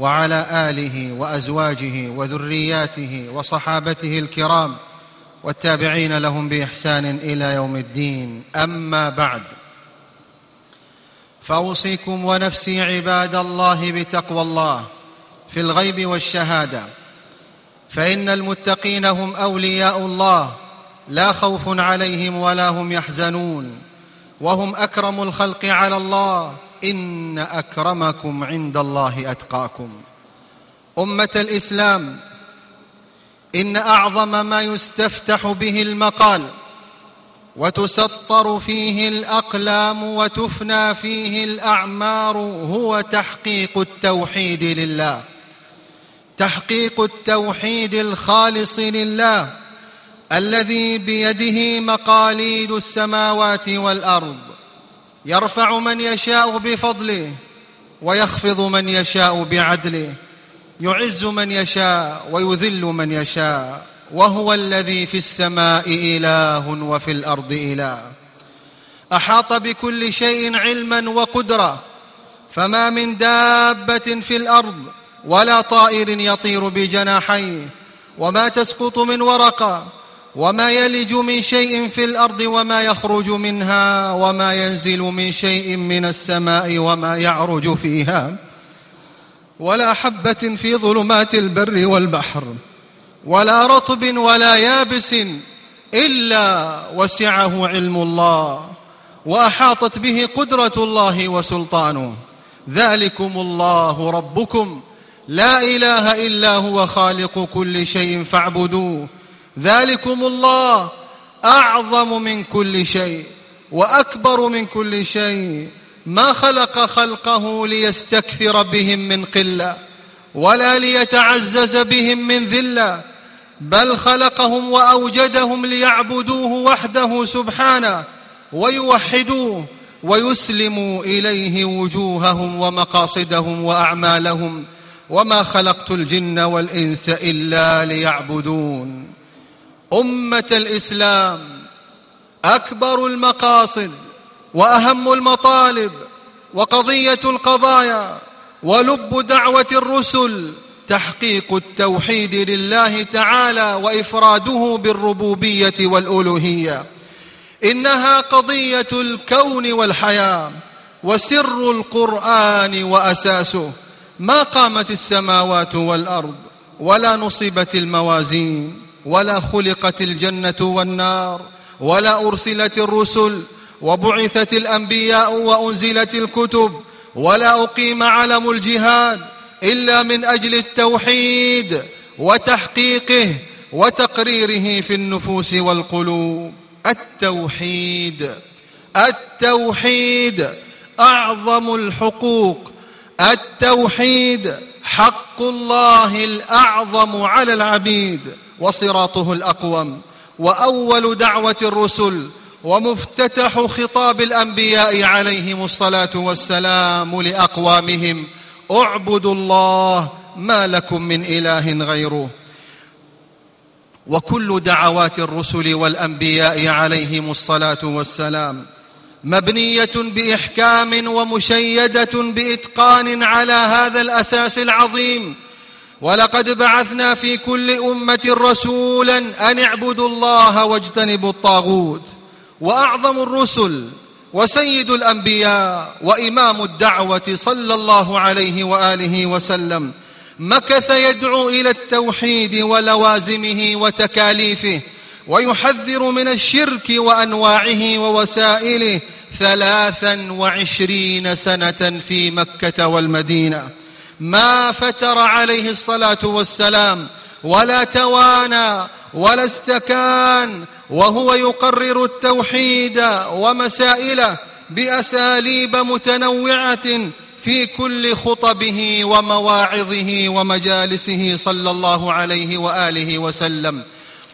وعلى آله وأزواجه وذرياته وصحابته الكرام والتابعين لهم بإحسان إلى يوم الدين. أما بعد فأوصيكم ونفسي عباد الله بتقوى الله في الغيب والشهادة فإن المتقين هم أولياء الله لا خوف عليهم ولا هم يحزنون وهم أكرم الخلق على الله إن أكرمكم عند الله أتقاكم. أمة الإسلام إن أعظم ما يستفتح به المقال وتسطر فيه الأقلام وتفنى فيه الأعمار هو تحقيق التوحيد لله. تحقيق التوحيد الخالص لله الذي بيده مقاليد السماوات والأرض. يرفع من يشاء بفضله ويخفض من يشاء بعدله. يعز من يشاء ويذل من يشاء. وهو الذي في السماء إله وفي الأرض إله. أحاط بكل شيء علما وقدرة. فما من دابة في الأرض ولا طائر يطير بجناحيه. وما تسقط من ورقة وما يلج من شيء في الأرض وما يخرج منها وما ينزل من شيء من السماء وما يعرج فيها ولا حبة في ظلمات البر والبحر ولا رطب ولا يابس إلا وسعه علم الله وأحاطت به قدرة الله وسلطانه. ذلكم الله ربكم. لا إله إلا هو خالق كل شيء فاعبدوه. ذلكم الله أعظم من كل شيء وأكبر من كل شيء. ما خلق خلقه ليستكثر بهم من قلة ولا ليتعزز بهم من ذلة بل خلقهم وأوجدهم ليعبدوه وحده سبحانه ويوحدوه ويسلموا إليه وجوههم ومقاصدهم وأعمالهم. وما خلقت الجن والإنس إلا ليعبدون. أمة الإسلام أكبر المقاصد وأهم المطالب وقضية القضايا ولب دعوة الرسل تحقيق التوحيد لله تعالى وإفراده بالربوبية والألوهية. إنها قضية الكون والحياة وسر القرآن وأساسه. ما قامت السماوات والأرض ولا نصبت الموازين. ولا خلقت الجنة والنار ولا أرسلت الرسل وبعثت الأنبياء وأنزلت الكتب ولا أقيم علم الجهاد إلا من أجل التوحيد وتحقيقه وتقريره في النفوس والقلوب. التوحيد التوحيد أعظم الحقوق. التوحيد حق الله الأعظم على العبيد. وصراطه الأقوم وأول دعوة الرسل ومفتتح خطاب الأنبياء عليهم الصلاة والسلام لأقوامهم. اعبدوا الله ما لكم من إله غيره. وكل دعوات الرسل والأنبياء عليهم الصلاة والسلام مبنية بإحكام ومشيدة بإتقان على هذا الأساس العظيم. ولقد بعثنا في كل أمة رسولا أن اعبدوا الله واجتنبوا الطاغوت وأعظم الرسل وسيد الأنبياء وإمام الدعوة صلى الله عليه وآله وسلم مكث يدعو إلى التوحيد ولوازمه وتكاليفه ويحذر من الشرك وأنواعه ووسائله ثلاثا وعشرين سنة في مكة والمدينة. ما فتر عليه الصلاة والسلام ولا توانى ولا استكان وهو يقرر التوحيد ومسائله بأساليب متنوعة في كل خطبه ومواعظه ومجالسه صلى الله عليه وآله وسلم.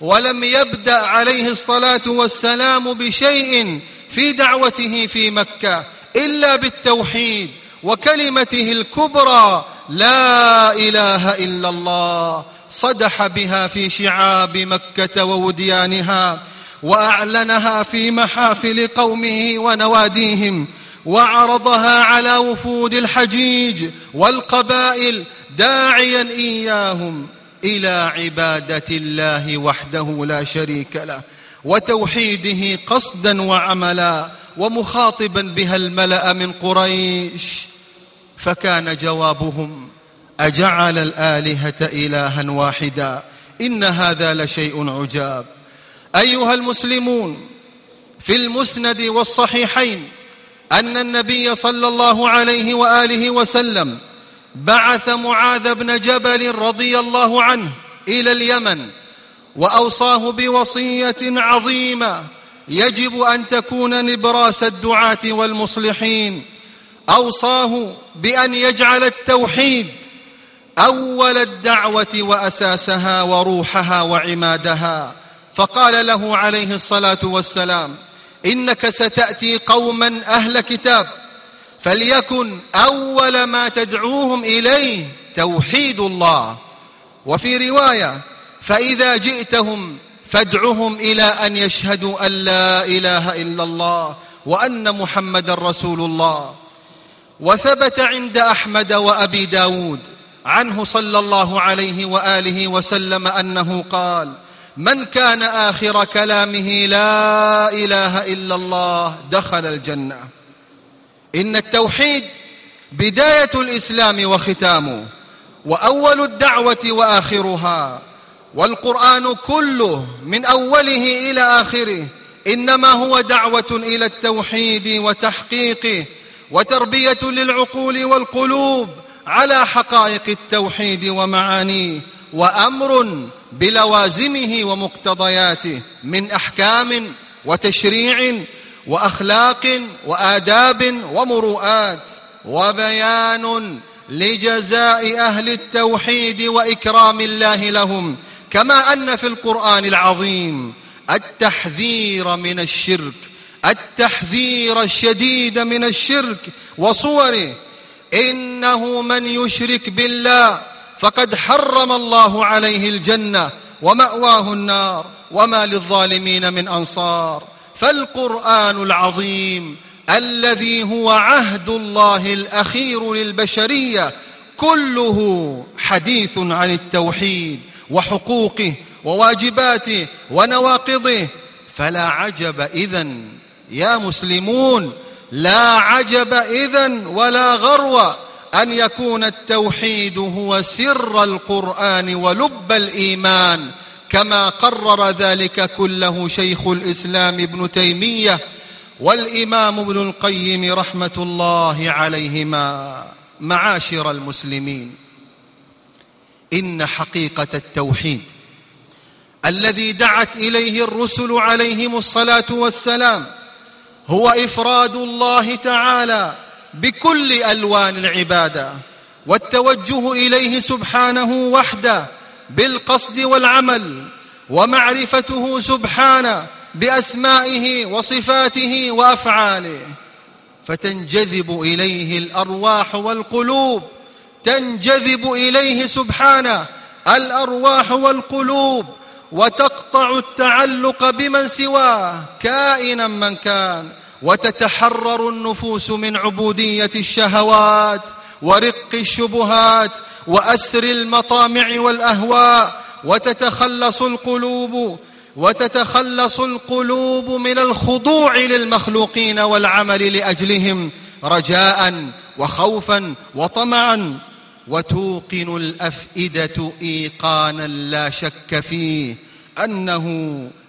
ولم يبدأ عليه الصلاة والسلام بشيء في دعوته في مكة إلا بالتوحيد وكلمته الكبرى لا إله إلا الله صدح بها في شعاب مكة ووديانها وأعلنها في محافل قومه ونواديهم وعرضها على وفود الحجيج والقبائل داعيا إياهم إلى عبادة الله وحده لا شريك له وتوحيده قصدا وعملا ومخاطبا بها الملأ من قريش فكان جوابهم أجعل الآلهة الها واحدا إن هذا لشيء عجاب. أيها المسلمون في المسند والصحيحين أن النبي صلى الله عليه وآله وسلم بعث معاذ بن جبل رضي الله عنه إلى اليمن وأوصاه بوصية عظيمة يجب أن تكون نبراس الدعاة والمصلحين. أوصاه بأن يجعل التوحيد أول الدعوة وأساسها وروحها وعمادها. فقال له عليه الصلاة والسلام إنك ستأتي قوما أهل كتاب فليكن أول ما تدعوهم إليه توحيد الله. وفي رواية فإذا جئتهم فادعهم إلى أن يشهدوا أن لا إله إلا الله وأن محمدا رسول الله. وثبت عند أحمد وأبي داود عنه صلى الله عليه وآله وسلم أنه قال من كان آخر كلامه لا إله إلا الله دخل الجنة. إن التوحيد بداية الإسلام وختامه وأول الدعوة وآخرها والقرآن كله من أوله إلى آخره إنما هو دعوة إلى التوحيد وتحقيقه وتربية للعقول والقلوب على حقائق التوحيد ومعانيه وأمر بلوازمه ومقتضياته من أحكام وتشريع وأخلاق وآداب ومروءات وبيان لجزاء أهل التوحيد وإكرام الله لهم كما أن في القرآن العظيم التحذير من الشرك التحذير الشديد من الشرك وصوره إنه من يشرك بالله فقد حرم الله عليه الجنة ومأواه النار وما للظالمين من أنصار. فالقرآن العظيم الذي هو عهد الله الأخير للبشرية كله حديث عن التوحيد. وحقوقه وواجباته ونواقضه فلا عجب اذا يا مسلمون لا عجب اذا ولا غرو أن يكون التوحيد هو سر القرآن ولب الإيمان كما قرر ذلك كله شيخ الإسلام ابن تيمية والإمام ابن القيم رحمة الله عليهما معاشر المسلمين. إن حقيقة التوحيد الذي دعت إليه الرسل عليهم الصلاة والسلام هو إفراد الله تعالى بكل ألوان العبادة والتوجه إليه سبحانه وحده بالقصد والعمل ومعرفته سبحانه بأسمائه وصفاته وأفعاله فتنجذب إليه الأرواح والقلوب تنجذب إليه سبحانه الأرواح والقلوب وتقطع التعلق بمن سواه كائنا من كان وتتحرر النفوس من عبودية الشهوات ورق الشبهات وأسر المطامع والأهواء وتتخلص القلوب وتتخلص القلوب من الخضوع للمخلوقين والعمل لأجلهم رجاء وخوفا وطمعا وتوقن الأفئدة إيقانا لا شك فيه أنه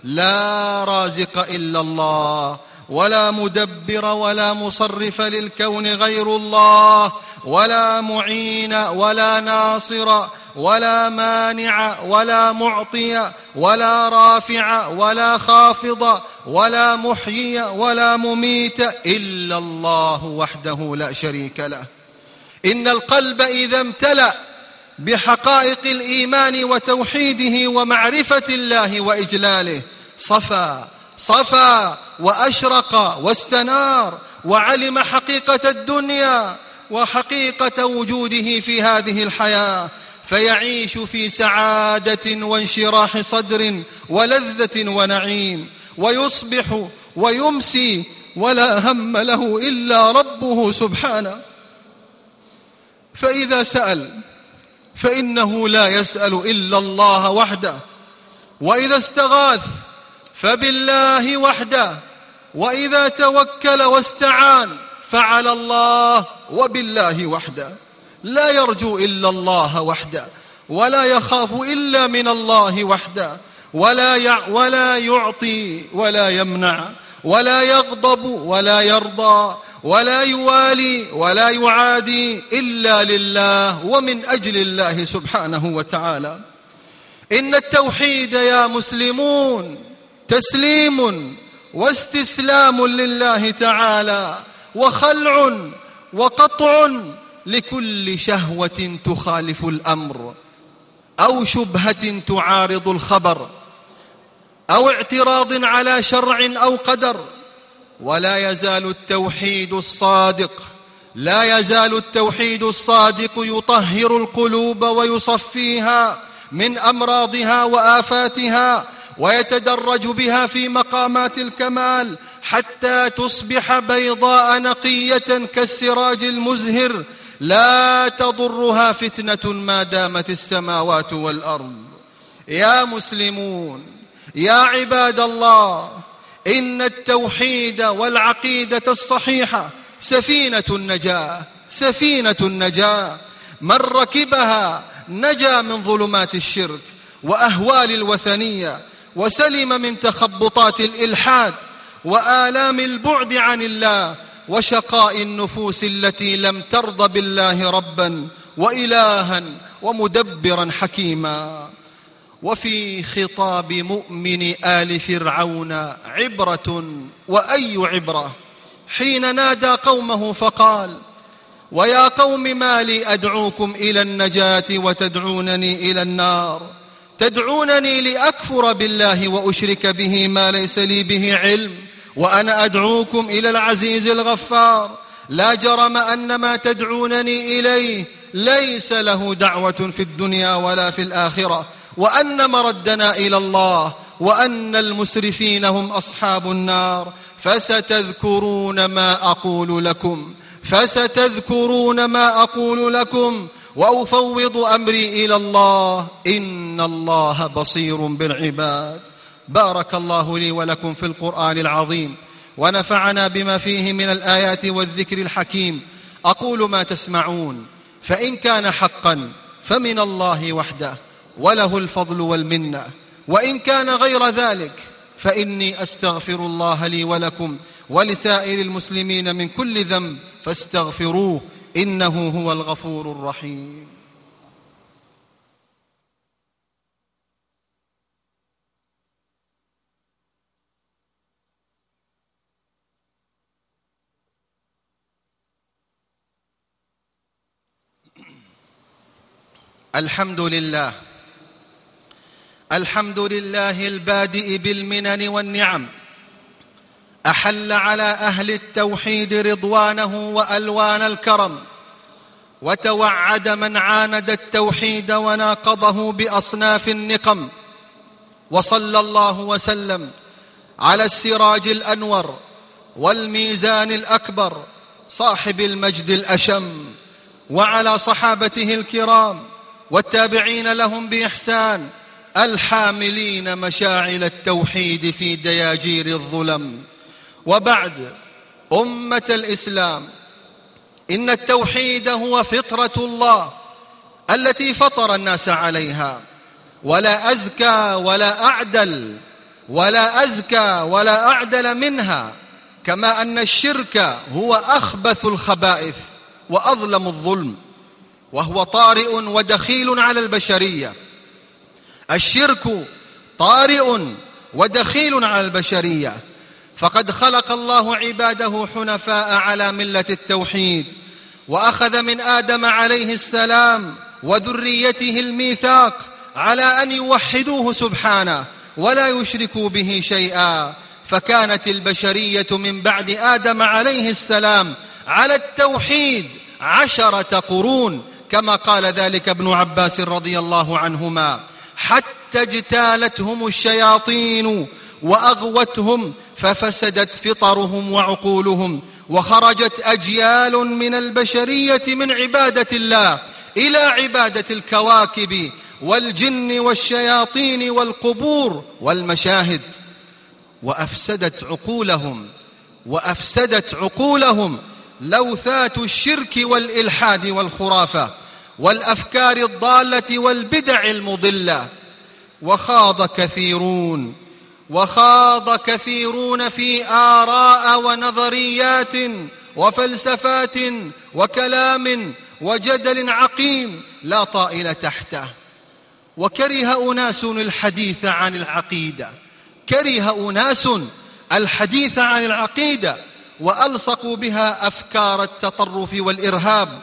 لا رازق إلا الله ولا مدبر ولا مصرف للكون غير الله ولا معين ولا ناصر ولا مانع ولا معطي ولا رافع ولا خافض ولا محيي ولا مميت إلا الله وحده لا شريك له. إن القلب إذا امتلأ بحقائق الإيمان وتوحيده ومعرفة الله وإجلاله صفى صفى وأشرق واستنار وعلم حقيقة الدنيا وحقيقة وجوده في هذه الحياة فيعيش في سعادة وانشراح صدر ولذة ونعيم ويصبح ويمسي ولا هم له إلا ربه سبحانه. فإذا سأل فإنه لا يسأل إلا الله وحده. وإذا استغاث فبالله وحده. وإذا توكل واستعان فعلى الله وبالله وحده. لا يرجو إلا الله وحده. ولا يخاف إلا من الله وحده. ولا يع ولا يعطي ولا يمنع. ولا يغضب ولا يرضى. ولا يوالي ولا يعادي إلا لله ومن أجل الله سبحانه وتعالى. إن التوحيد يا مسلمون تسليم واستسلام لله تعالى وخلع وقطع لكل شهوة تخالف الأمر أو شبهة تعارض الخبر أو اعتراض على شرع أو قدر ولا يزال التوحيد الصادق. لا يزال التوحيد الصادق يطهر القلوب ويصفيها من أمراضها وآفاتها ويتدرج بها في مقامات الكمال حتى تصبح بيضاء نقية كالسراج المزهر. لا تضرها فتنة ما دامت السماوات والأرض. يا مسلمون يا عباد الله إن التوحيد والعقيدة الصحيحة سفينة النجاة سفينة النجاة. من ركبها نجا من ظلمات الشرك وأهوال الوثنية وسلم من تخبطات الإلحاد وآلام البعد عن الله وشقاء النفوس التي لم ترض بالله ربا وإلها ومدبرا حكيما. وفي خطاب مؤمن آل فرعون عبرة وأي عبرة؟ حين نادى قومه فقال ويا قوم ما لي أدعوكم إلى النجاة وتدعونني إلى النار. تدعونني لأكفر بالله وأشرك به ما ليس لي به علم وأنا أدعوكم إلى العزيز الغفار. لا جرم أن ما تدعونني إليه ليس له دعوة في الدنيا ولا في الآخرة. وأن مردنا إلى الله وأن المسرفين هم أصحاب النار. فستذكرون ما أقول لكم فستذكرون ما أقول لكم. وأفوض أمري إلى الله إن الله بصير بالعباد. بارك الله لي ولكم في القرآن العظيم. ونفعنا بما فيه من الآيات والذكر الحكيم. أقول ما تسمعون فإن كان حقا فمن الله وحده. وله الفضل والمنة. وإن كان غير ذلك فإني أستغفر الله لي ولكم ولسائر المسلمين من كل ذنب فاستغفروه إنه هو الغفور الرحيم. الحمد لله الحمد لله البادئ بالمنن والنعم أحل على أهل التوحيد رضوانه وألوان الكرم وتوعد من عاند التوحيد وناقضه بأصناف النقم وصلى الله وسلم على السراج الأنور والميزان الأكبر صاحب المجد الأشم وعلى صحابته الكرام والتابعين لهم بإحسان الحاملين مشاعل التوحيد في دياجير الظلم. وبعد أمة الإسلام إن التوحيد هو فطرة الله التي فطر الناس عليها. ولا أزكى ولا أعدل ولا أزكى ولا أعدل منها كما أن الشرك هو أخبث الخبائث وأظلم الظلم وهو طارئ ودخيل على البشرية. الشرك طارئ ودخيل على البشرية. فقد خلق الله عباده حنفاء على ملة التوحيد وأخذ من آدم عليه السلام وذريته الميثاق على أن يوحدوه سبحانه ولا يشركوا به شيئا. فكانت البشرية من بعد آدم عليه السلام على التوحيد عشرة قرون كما قال ذلك ابن عباس رضي الله عنهما. حتى اجتالتهم الشياطين وأغوتهم ففسدت فطرهم وعقولهم وخرجت أجيال من البشرية من عبادة الله إلى عبادة الكواكب والجن والشياطين والقبور والمشاهد. وأفسدت عقولهم وأفسدت عقولهم لوثات الشرك والإلحاد والخرافة. والأفكار الضالة والبدع المضلة. وخاض كثيرون وخاض كثيرون في آراء ونظريات وفلسفات وكلام وجدل عقيم لا طائل تحته. وكره أناس الحديث عن العقيدة. كره أناس الحديث عن العقيدة. وألصقوا بها أفكار التطرف والإرهاب.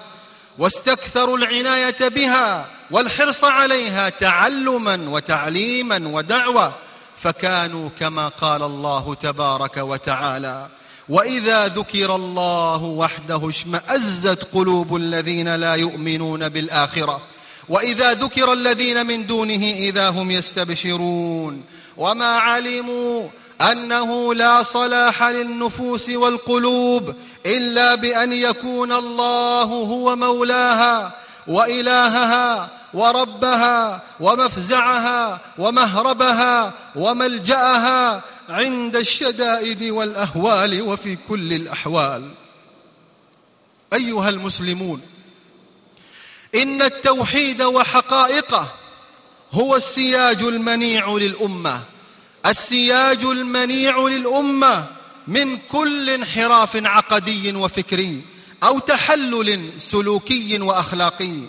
واستكثروا العناية بها والحرص عليها تعلما وتعليما ودعوة فكانوا كما قال الله تبارك وتعالى وإذا ذكر الله وحده اشمأزت قلوب الذين لا يؤمنون بالآخرة وإذا ذكر الذين من دونه إذا هم يستبشرون وما علموا أنه لا صلاح للنفوس والقلوب إلا بأن يكون الله هو مولاها وإلهها وربها ومفزعها ومهربها وملجأها عند الشدائد والأهوال وفي كل الأحوال. أيها المسلمون إن التوحيد وحقائقه هو السياج المنيع للأمة. السياج المنيع للأمة من كل انحراف عقدي وفكري أو تحلل سلوكي وأخلاقي.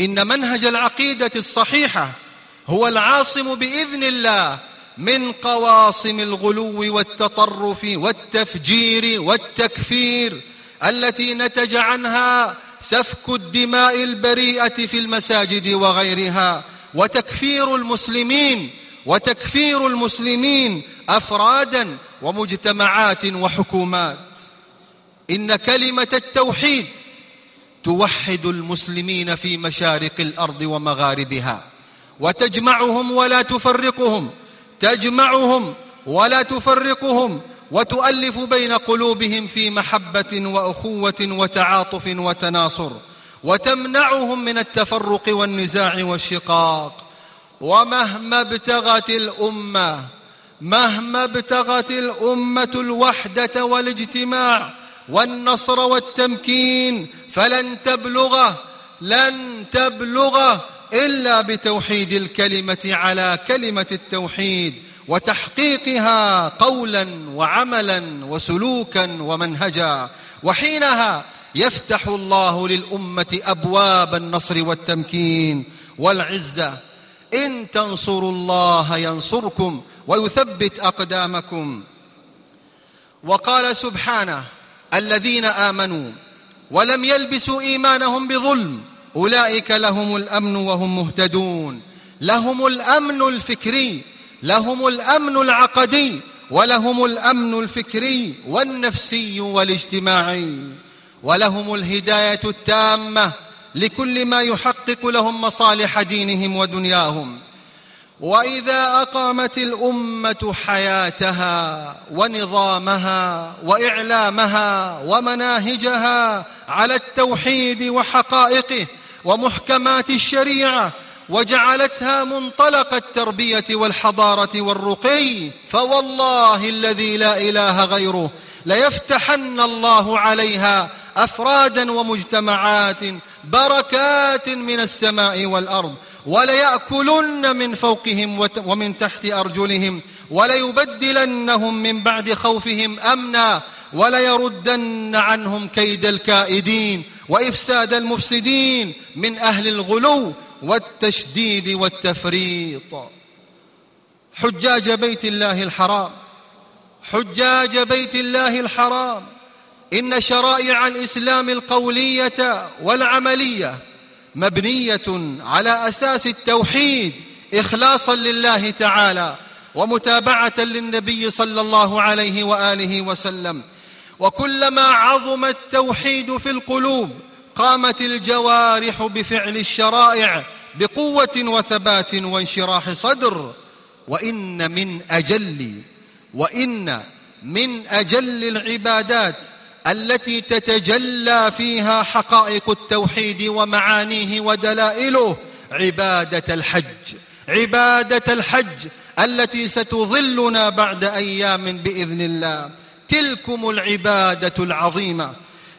إن منهج العقيدة الصحيحة هو العاصم بإذن الله من قواصم الغلو والتطرف والتفجير والتكفير التي نتج عنها سفك الدماء البريئة في المساجد وغيرها وتكفير المسلمين وتكفير المسلمين أفرادا ومجتمعات وحكومات. إن كلمة التوحيد توحد المسلمين في مشارق الأرض ومغاربها وتجمعهم ولا تفرقهم تجمعهم ولا تفرقهم وتؤلف بين قلوبهم في محبة وأخوة وتعاطف وتناصر وتمنعهم من التفرق والنزاع والشقاق. ومهما ابتغت الأمة مهما ابتغت الأمة الوحدة والاجتماع والنصر والتمكين فلن تبلغه لن تبلغه إلا بتوحيد الكلمة على كلمة التوحيد وتحقيقها قولا وعملا وسلوكا ومنهجا. وحينها يفتح الله للأمة أبواب النصر والتمكين والعزة. إن تنصروا الله ينصركم ويثبت أقدامكم. وقال سبحانه الذين آمنوا ولم يلبسوا إيمانهم بظلم أولئك لهم الأمن وهم مهتدون. لهم الأمن الفكري لهم الأمن العقدي ولهم الأمن الفكري والنفسي والاجتماعي. ولهم الهداية التامة لكل ما يحقق لهم مصالح دينهم ودنياهم. وإذا أقامت الأمة حياتها ونظامها وإعلامها ومناهجها على التوحيد وحقائقه ومحكمات الشريعة وجعلتها منطلق التربية والحضارة والرقي فوالله الذي لا إله غيره ليفتحن الله عليها أفرادا ومجتمعات بركات من السماء والأرض وليأكلن من فوقهم ومن تحت أرجلهم وليبدلنهم من بعد خوفهم أمنا وليردن عنهم كيد الكائدين وإفساد المفسدين من أهل الغلو والتشديد والتفريط. حجاج بيت الله الحرام حجاج بيت الله الحرام إن شرائع الإسلام القولية والعملية مبنية على أساس التوحيد إخلاصا لله تعالى ومتابعة للنبي صلى الله عليه وآله وسلم. وكلما عظم التوحيد في القلوب قامت الجوارح بفعل الشرائع بقوة وثبات وانشراح صدر. وإن من أجل وإن من أجل العبادات التي تتجلى فيها حقائق التوحيد ومعانيه ودلائله عبادة الحج. عبادة الحج التي ستظلنا بعد أيام بإذن الله. تلكم العبادة العظيمة.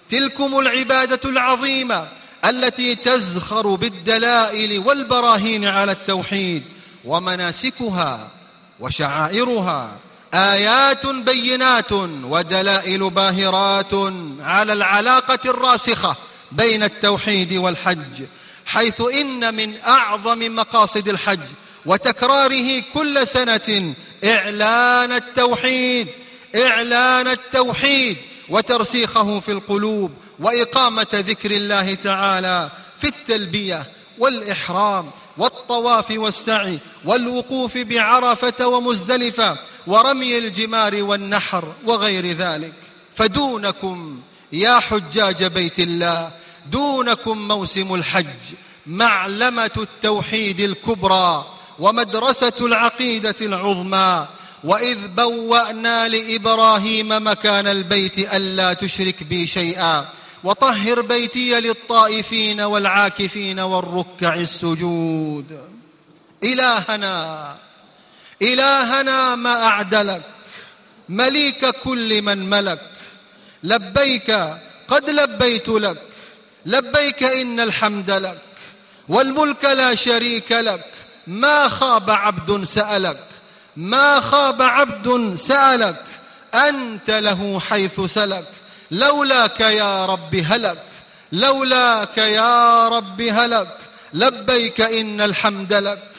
تلكم العبادة العظيمة التي تزخر بالدلائل والبراهين على التوحيد ومناسكها وشعائرها. آيات بينات ودلائل باهرات على العلاقة الراسخة بين التوحيد والحج حيث إن من أعظم مقاصد الحج وتكراره كل سنة إعلان التوحيد إعلان التوحيد وترسيخه في القلوب وإقامة ذكر الله تعالى في التلبية والإحرام والطواف والسعي والوقوف بعرفة ومزدلفة ورمي الجمار والنحر وغير ذلك. فدونكم يا حجاج بيت الله دونكم موسم الحج معلمة التوحيد الكبرى ومدرسة العقيدة العظمى. وإذ بوأنا لإبراهيم مكان البيت ألا تشرك بي شيئا. وطهر بيتي للطائفين والعاكفين والركع السجود. إلهنا إلهنا ما أعدلك مليك كل من ملك لبيك قد لبيت لك لبيك إن الحمد لك والملك لا شريك لك ما خاب عبد سألك ما خاب عبد سألك أنت له حيث سلك لولاك يا رب هلك لولاك يا رب هلك لبيك إن الحمد لك.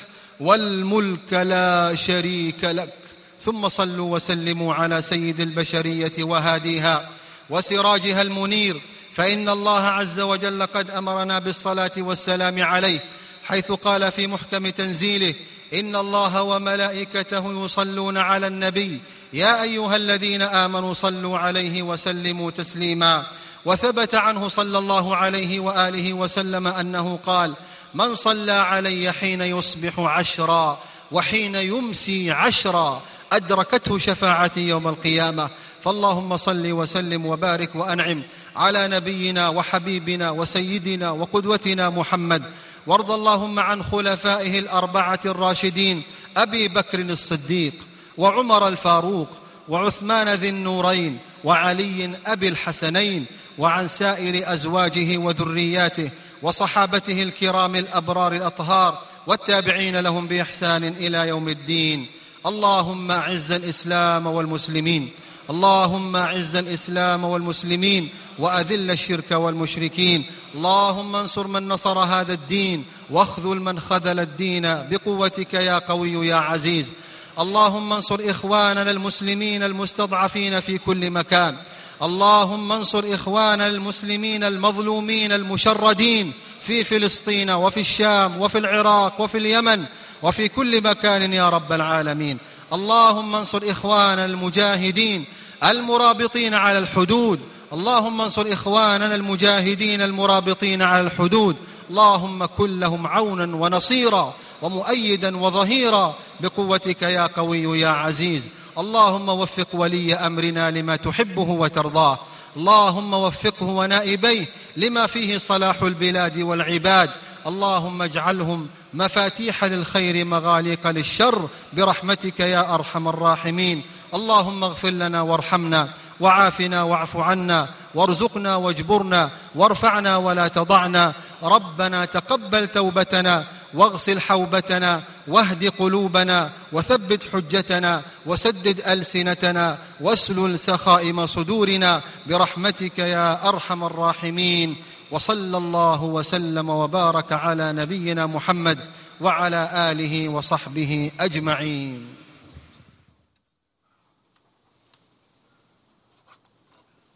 والملك لا شريك لك. ثم صلوا وسلموا على سيد البشرية وهاديها وسراجها المنير. فإن الله عز وجل قد أمرنا بالصلاة والسلام عليه حيث قال في محكم تنزيله إن الله وملائكته يصلون على النبي. يا أيها الذين آمنوا صلوا عليه وسلموا تسليما. وثبت عنه صلى الله عليه وآله وسلم أنه قال من صلى علي حين يصبح عشرا وحين يمسي عشرا أدركته شفاعتي يوم القيامة. فاللهم صل وسلم وبارك وأنعم على نبينا وحبيبنا وسيدنا وقدوتنا محمد. وارض اللهم عن خلفائه الأربعة الراشدين أبي بكر الصديق وعمر الفاروق وعثمان ذي النورين وعلي أبي الحسنين وعن سائر أزواجه وذرياته. وصحابته الكرام الأبرار الأطهار والتابعين لهم بإحسان إلى يوم الدين. اللهم أعز الإسلام والمسلمين. اللهم أعز الإسلام والمسلمين وأذل الشرك والمشركين. اللهم انصر من نصر هذا الدين واخذل من خذل الدين. بقوتك يا قوي يا عزيز. اللهم انصر إخواننا المسلمين المستضعفين في كل مكان. اللهم انصر اخواننا المسلمين المظلومين المشردين في فلسطين وفي الشام وفي العراق وفي اليمن وفي كل مكان يا رب العالمين. اللهم انصر إخواننا المجاهدين المرابطين على الحدود. اللهم انصر إخواننا المجاهدين المرابطين على الحدود. اللهم كن لهم عونا ونصيرا ومؤيدا وظهيرا بقوتك يا قوي يا عزيز. اللهم وفق ولي أمرنا لما تحبه وترضاه. اللهم وفقه ونائبيه لما فيه صلاح البلاد والعباد. اللهم اجعلهم مفاتيح للخير مغاليق للشر. برحمتك يا أرحم الراحمين. اللهم اغفر لنا وارحمنا وعافنا واعف عنا وارزقنا واجبرنا وارفعنا ولا تضعنا. ربنا تقبل توبتنا واغسل حوبتنا واهد قلوبنا وثبت حجتنا وسدد ألسنتنا واسلل سخائم صدورنا برحمتك يا أرحم الراحمين. وصلى الله وسلم وبارك على نبينا محمد وعلى آله وصحبه أجمعين.